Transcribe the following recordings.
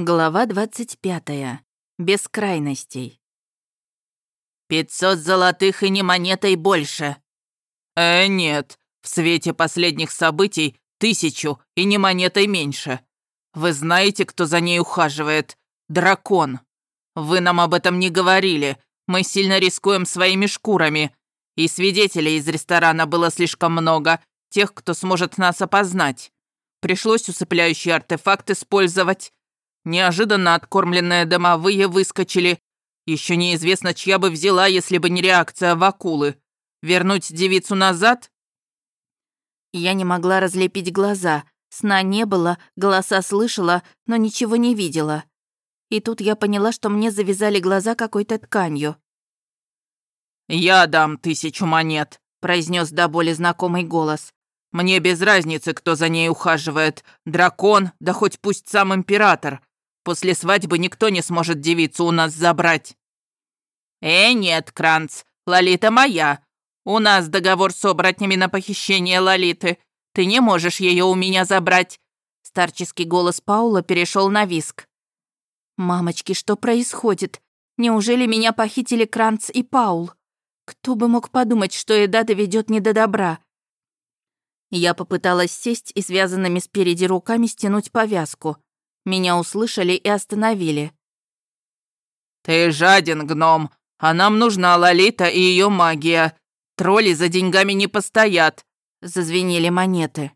Глава 25. Без крайностей. «Пятьсот золотых и не монетой больше». «Э, нет. В свете последних событий тысячу и не монетой меньше. Вы знаете, кто за ней ухаживает? Дракон. Вы нам об этом не говорили. Мы сильно рискуем своими шкурами. И свидетелей из ресторана было слишком много, тех, кто сможет нас опознать. Пришлось усыпляющий артефакт использовать. Неожиданно откормленные домовые выскочили. Еще неизвестно, чья бы взяла, если бы не реакция в акулы. Вернуть девицу назад? Я не могла разлепить глаза. Сна не было, голоса слышала, но ничего не видела. И тут я поняла, что мне завязали глаза какой-то тканью. «Я дам тысячу монет», — произнес до боли знакомый голос. «Мне без разницы, кто за ней ухаживает. Дракон, да хоть пусть сам император. После свадьбы никто не сможет девицу у нас забрать». «Э, нет, Кранц, Лолита моя. У нас договор с оборотнями на похищение Лолиты. Ты не можешь ее у меня забрать». Старческий голос Паула перешел на виск. «Мамочки, что происходит? Неужели меня похитили Кранц и Паул? Кто бы мог подумать, что еда доведет не до добра?» Я попыталась сесть и связанными спереди руками стянуть повязку. Меня услышали и остановили. «Ты жаден, гном, а нам нужна Лолита и ее магия. Тролли за деньгами не постоят», — зазвенели монеты.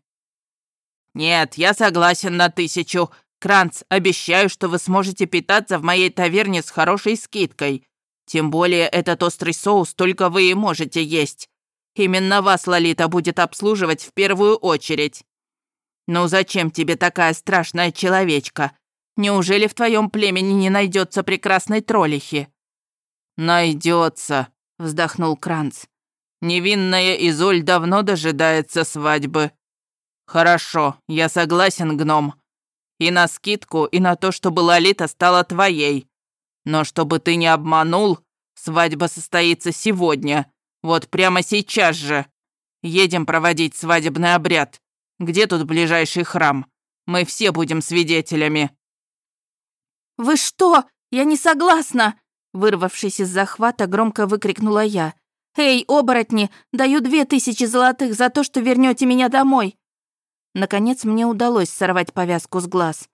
«Нет, я согласен на тысячу. Кранц, обещаю, что вы сможете питаться в моей таверне с хорошей скидкой. Тем более этот острый соус только вы и можете есть. Именно вас Лолита будет обслуживать в первую очередь». «Ну зачем тебе такая страшная человечка? Неужели в твоем племени не найдется прекрасной троллихи?» «Найдется», — вздохнул Кранц. «Невинная Изоль давно дожидается свадьбы». «Хорошо, я согласен, гном. И на скидку, и на то, чтобы Лолита стала твоей. Но чтобы ты не обманул, свадьба состоится сегодня, вот прямо сейчас же. Едем проводить свадебный обряд. Где тут ближайший храм? Мы все будем свидетелями». «Вы что? Я не согласна!» Вырвавшись из захвата, громко выкрикнула я. «Эй, оборотни, даю две тысячи золотых за то, что вернете меня домой!» Наконец мне удалось сорвать повязку с глаз.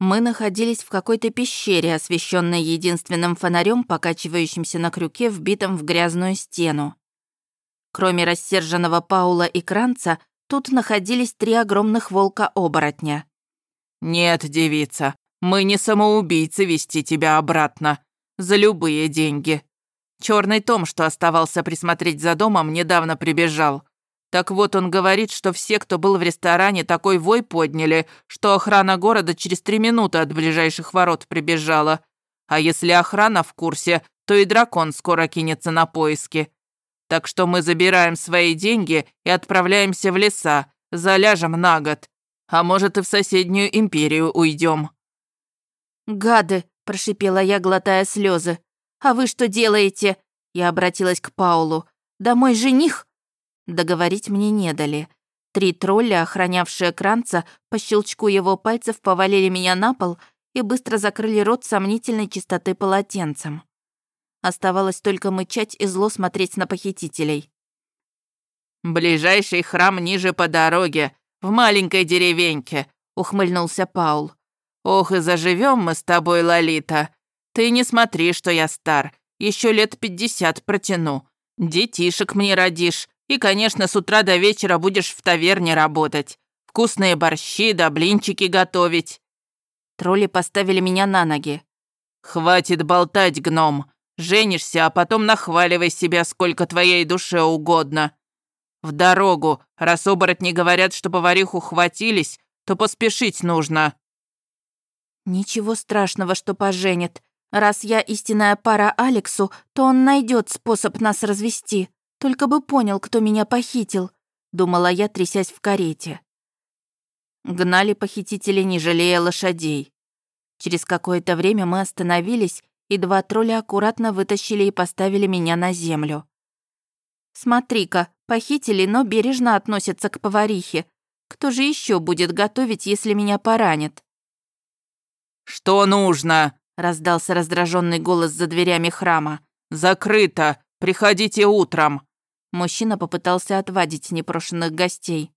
Мы находились в какой-то пещере, освещенной единственным фонарем, покачивающимся на крюке, вбитом в грязную стену. Кроме рассерженного Паула и Кранца, Тут находились три огромных волка-оборотня. «Нет, девица, мы не самоубийцы вести тебя обратно. За любые деньги. Черный Том, что оставался присмотреть за домом, недавно прибежал. Так вот, он говорит, что все, кто был в ресторане, такой вой подняли, что охрана города через три минуты от ближайших ворот прибежала. А если охрана в курсе, то и дракон скоро кинется на поиски. Так что мы забираем свои деньги и отправляемся в леса, заляжем на год. А может, и в соседнюю империю уйдем. «Гады!» – прошипела я, глотая слезы. «А вы что делаете?» Я обратилась к Паулу. «Да мой жених?» Договорить мне не дали. Три тролля, охранявшие Кранца, по щелчку его пальцев повалили меня на пол и быстро закрыли рот сомнительной чистоты полотенцем. Оставалось только мычать и зло смотреть на похитителей. «Ближайший храм ниже по дороге, в маленькой деревеньке», — ухмыльнулся Паул. «Ох, и заживем мы с тобой, Лолита. Ты не смотри, что я стар. Еще лет пятьдесят протяну. Детишек мне родишь. И, конечно, с утра до вечера будешь в таверне работать. Вкусные борщи да блинчики готовить». Тролли поставили меня на ноги. «Хватит болтать, гном. Женишься, а потом нахваливай себя, сколько твоей душе угодно. В дорогу, раз оборотни говорят, что повариху хватились, то поспешить нужно». «Ничего страшного, что поженит. Раз я истинная пара Алексу, то он найдет способ нас развести. Только бы понял, кто меня похитил», — думала я, трясясь в карете. Гнали похитители, не жалея лошадей. Через какое-то время мы остановились и два тролля аккуратно вытащили и поставили меня на землю. «Смотри-ка, похитили, но бережно относятся к поварихе. Кто же еще будет готовить, если меня поранят?» «Что нужно?» — раздался раздраженный голос за дверями храма. «Закрыто! Приходите утром!» Мужчина попытался отвадить непрошенных гостей.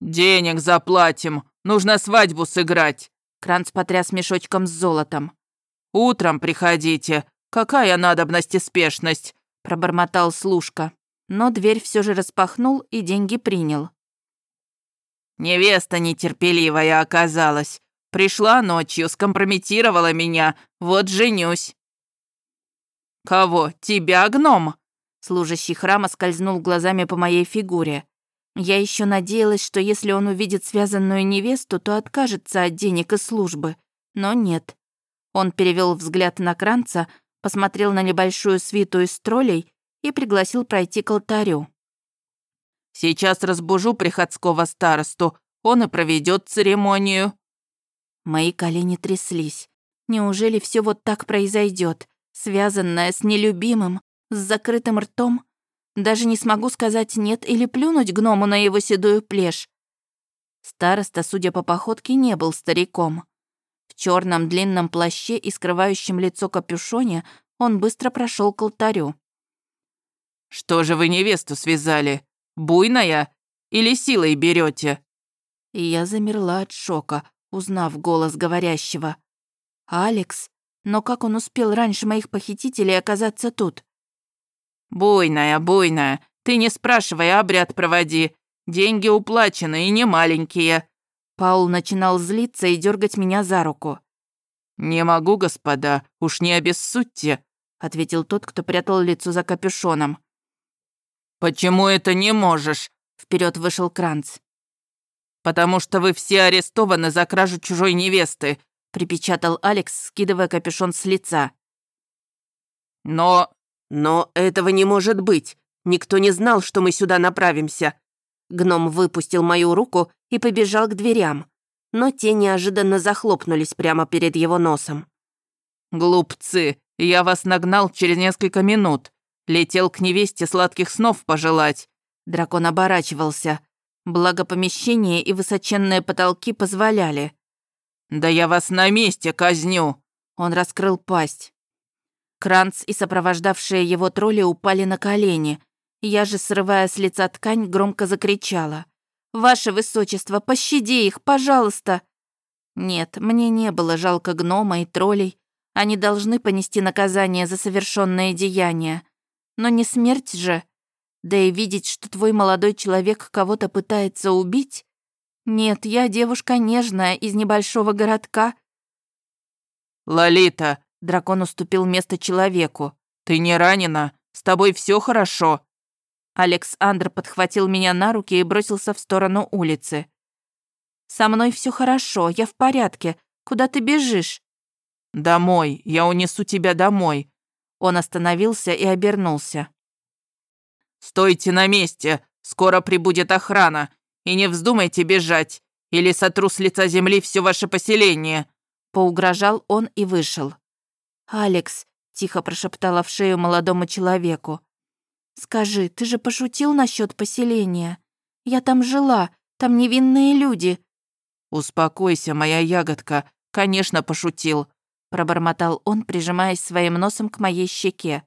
«Денег заплатим! Нужно свадьбу сыграть!» Кранц потряс мешочком с золотом. «Утром приходите! Какая надобность и спешность!» Пробормотал служка, но дверь все же распахнул и деньги принял. «Невеста нетерпеливая оказалась. Пришла ночью, скомпрометировала меня. Вот женюсь». «Кого? Тебя, гном?» Служащий храма скользнул глазами по моей фигуре. Я еще надеялась, что если он увидит связанную невесту, то откажется от денег и службы. Но нет. Он перевел взгляд на Кранца, посмотрел на небольшую свиту из троллей и пригласил пройти к алтарю. «Сейчас разбужу приходского старосту, он и проведет церемонию». Мои колени тряслись. Неужели все вот так произойдет, связанное с нелюбимым, с закрытым ртом? Даже не смогу сказать «нет» или плюнуть гному на его седую плешь. Староста, судя по походке, не был стариком. В черном длинном плаще и скрывающем лицо капюшоне он быстро прошел к алтарю. «Что же вы невесту связали? Буйная? Или силой берете? И я замерла от шока, узнав голос говорящего. «Алекс? Но как он успел раньше моих похитителей оказаться тут?» «Буйная, буйная, ты не спрашивай, обряд проводи. Деньги уплачены и не маленькие». Паул начинал злиться и дергать меня за руку. «Не могу, господа, уж не обессудьте», — ответил тот, кто прятал лицо за капюшоном. «Почему это не можешь?» — вперед вышел Кранц. «Потому что вы все арестованы за кражу чужой невесты», — припечатал Алекс, скидывая капюшон с лица. «Но «Но этого не может быть. Никто не знал, что мы сюда направимся». Гном выпустил мою руку и побежал к дверям, но те неожиданно захлопнулись прямо перед его носом. «Глупцы, я вас нагнал через несколько минут. Летел к невесте сладких снов пожелать». Дракон оборачивался. Благо помещение и высоченные потолки позволяли. «Да я вас на месте казню!» Он раскрыл пасть. Кранц и сопровождавшие его тролли упали на колени. Я же, срывая с лица ткань, громко закричала. «Ваше высочество, пощади их, пожалуйста!» Нет, мне не было жалко гнома и троллей. Они должны понести наказание за совершенное деяние. Но не смерть же. Да и видеть, что твой молодой человек кого-то пытается убить? Нет, я девушка нежная из небольшого городка. «Лолита, Дракон уступил место человеку. «Ты не ранена? С тобой все хорошо?» Александр подхватил меня на руки и бросился в сторону улицы. «Со мной все хорошо, я в порядке. Куда ты бежишь?» «Домой, я унесу тебя домой». Он остановился и обернулся. «Стойте на месте, скоро прибудет охрана, и не вздумайте бежать, или сотру с лица земли все ваше поселение». Поугрожал он и вышел. «Алекс», — тихо прошептала в шею молодому человеку. «Скажи, ты же пошутил насчет поселения? Я там жила, там невинные люди». «Успокойся, моя ягодка, конечно, пошутил», — пробормотал он, прижимаясь своим носом к моей щеке.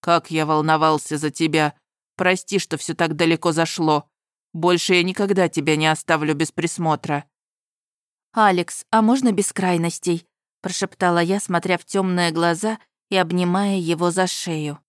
«Как я волновался за тебя. Прости, что все так далеко зашло. Больше я никогда тебя не оставлю без присмотра». «Алекс, а можно без крайностей?» прошептала я, смотря в темные глаза и обнимая его за шею.